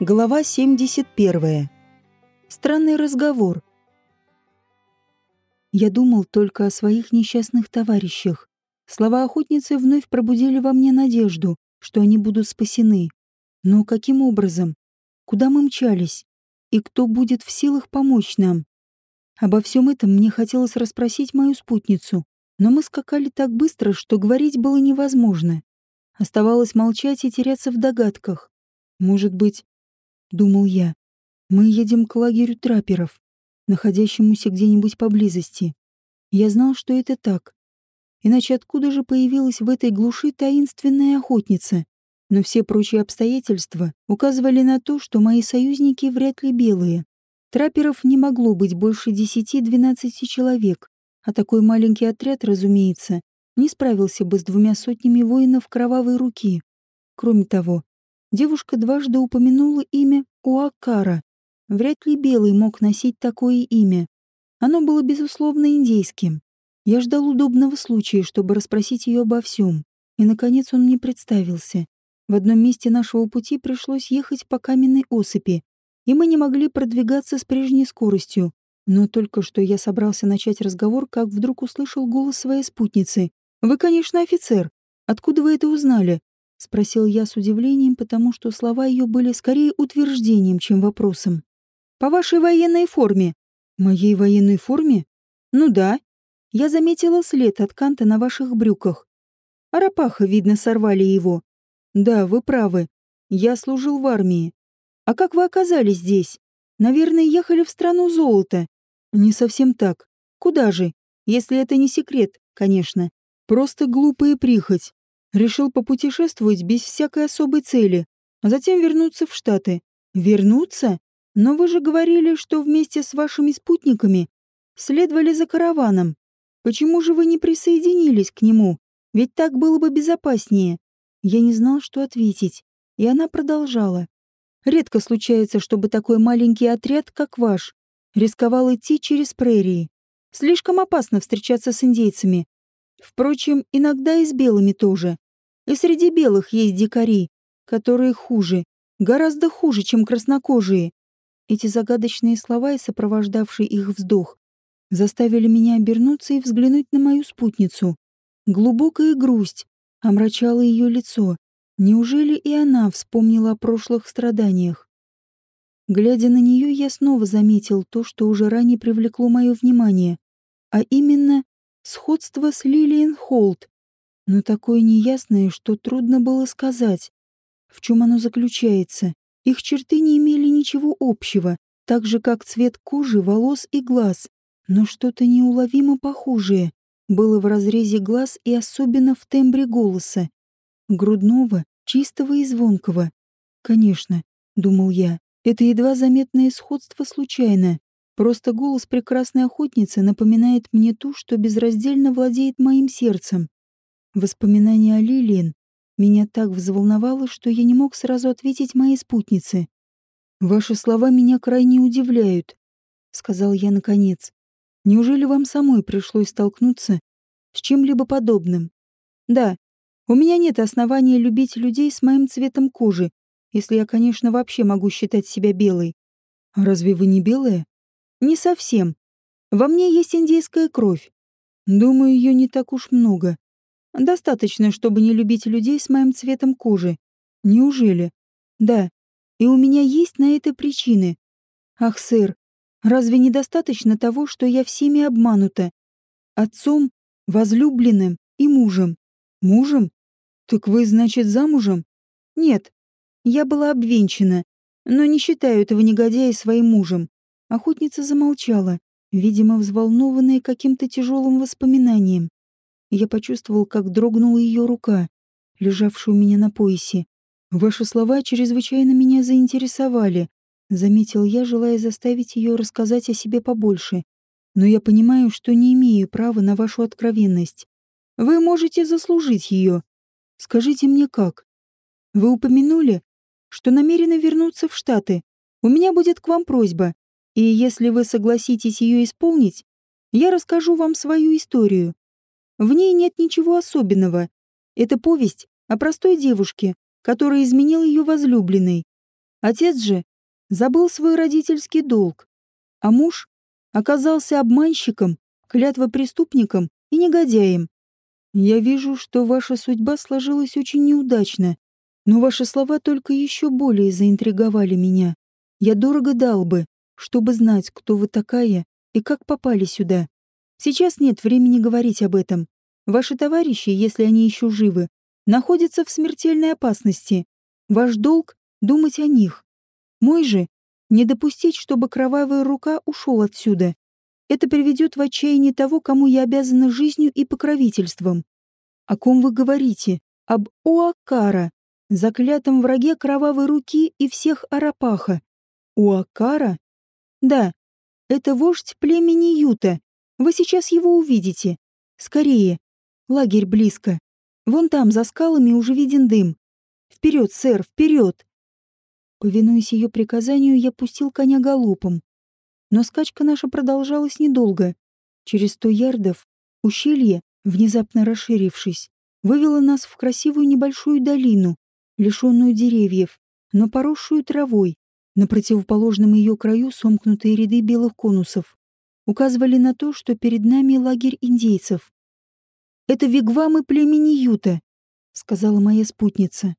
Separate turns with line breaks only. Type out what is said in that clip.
Глава 71. Странный разговор. Я думал только о своих несчастных товарищах. Слова охотницы вновь пробудили во мне надежду, что они будут спасены. Но каким образом? Куда мы мчались? И кто будет в силах помочь нам? Обо всем этом мне хотелось расспросить мою спутницу, но мы скакали так быстро, что говорить было невозможно. Оставалось молчать и теряться в догадках. Может быть, — думал я. «Мы едем к лагерю трапперов, находящемуся где-нибудь поблизости. Я знал, что это так. Иначе откуда же появилась в этой глуши таинственная охотница? Но все прочие обстоятельства указывали на то, что мои союзники вряд ли белые. Трапперов не могло быть больше десяти-двенадцати человек, а такой маленький отряд, разумеется, не справился бы с двумя сотнями воинов кровавой руки. Кроме того, Девушка дважды упомянула имя Уакара. Вряд ли Белый мог носить такое имя. Оно было, безусловно, индейским. Я ждал удобного случая, чтобы расспросить ее обо всем. И, наконец, он мне представился. В одном месте нашего пути пришлось ехать по каменной осыпи, и мы не могли продвигаться с прежней скоростью. Но только что я собрался начать разговор, как вдруг услышал голос своей спутницы. «Вы, конечно, офицер. Откуда вы это узнали?» — спросил я с удивлением, потому что слова ее были скорее утверждением, чем вопросом. «По вашей военной форме». «Моей военной форме?» «Ну да. Я заметила след от канта на ваших брюках. Арапаха, видно, сорвали его». «Да, вы правы. Я служил в армии. А как вы оказались здесь? Наверное, ехали в страну золота». «Не совсем так. Куда же? Если это не секрет, конечно. Просто глупая прихоть. Решил попутешествовать без всякой особой цели, а затем вернуться в Штаты. Вернуться? Но вы же говорили, что вместе с вашими спутниками следовали за караваном. Почему же вы не присоединились к нему? Ведь так было бы безопаснее. Я не знал, что ответить, и она продолжала. Редко случается, чтобы такой маленький отряд, как ваш, рисковал идти через прерии. Слишком опасно встречаться с индейцами, Впрочем, иногда и с белыми тоже. И среди белых есть дикари, которые хуже, гораздо хуже, чем краснокожие. Эти загадочные слова и сопровождавший их вздох заставили меня обернуться и взглянуть на мою спутницу. Глубокая грусть омрачала ее лицо. Неужели и она вспомнила о прошлых страданиях? Глядя на нее, я снова заметил то, что уже ранее привлекло мое внимание, а именно сходство с Лилиен Холт, но такое неясное, что трудно было сказать, в чем оно заключается. Их черты не имели ничего общего, так же, как цвет кожи, волос и глаз, но что-то неуловимо похожее было в разрезе глаз и особенно в тембре голоса. Грудного, чистого и звонкого. Конечно, думал я, это едва заметное сходство случайно. Просто голос прекрасной охотницы напоминает мне ту, что безраздельно владеет моим сердцем. Воспоминание о Лилиен меня так взволновало, что я не мог сразу ответить моей спутнице. «Ваши слова меня крайне удивляют», — сказал я наконец. «Неужели вам самой пришлось столкнуться с чем-либо подобным?» «Да, у меня нет основания любить людей с моим цветом кожи, если я, конечно, вообще могу считать себя белой». «А разве вы не белая?» Не совсем. Во мне есть индейская кровь. Думаю, ее не так уж много. Достаточно, чтобы не любить людей с моим цветом кожи. Неужели? Да. И у меня есть на это причины. Ах, сэр, разве недостаточно того, что я всеми обманута? Отцом, возлюбленным и мужем. Мужем? Так вы, значит, замужем? Нет. Я была обвенчана, но не считаю этого негодяя своим мужем. Охотница замолчала, видимо, взволнованная каким-то тяжелым воспоминанием. Я почувствовал, как дрогнула ее рука, лежавшая у меня на поясе. «Ваши слова чрезвычайно меня заинтересовали», — заметил я, желая заставить ее рассказать о себе побольше. «Но я понимаю, что не имею права на вашу откровенность. Вы можете заслужить ее. Скажите мне, как? Вы упомянули, что намерены вернуться в Штаты. У меня будет к вам просьба. И если вы согласитесь ее исполнить, я расскажу вам свою историю. В ней нет ничего особенного. Это повесть о простой девушке, которая изменила ее возлюбленной. Отец же забыл свой родительский долг, а муж оказался обманщиком, клятвопреступником и негодяем. Я вижу, что ваша судьба сложилась очень неудачно, но ваши слова только еще более заинтриговали меня. Я дорого дал бы, чтобы знать, кто вы такая и как попали сюда. Сейчас нет времени говорить об этом. Ваши товарищи, если они еще живы, находятся в смертельной опасности. Ваш долг — думать о них. Мой же — не допустить, чтобы кровавая рука ушел отсюда. Это приведет в отчаяние того, кому я обязана жизнью и покровительством. О ком вы говорите? Об Уакара, заклятом враге кровавой руки и всех Арапаха. Уакара? Да, это вождь племени Юта. Вы сейчас его увидите. Скорее. Лагерь близко. Вон там, за скалами, уже виден дым. Вперед, сэр, вперед! Повинуясь ее приказанию, я пустил коня галопом. Но скачка наша продолжалась недолго. Через сто ярдов ущелье, внезапно расширившись, вывело нас в красивую небольшую долину, лишенную деревьев, но поросшую травой. На противоположном ее краю сомкнутые ряды белых конусов указывали на то, что перед нами лагерь индейцев. «Это вигвамы племени Юта», — сказала моя спутница.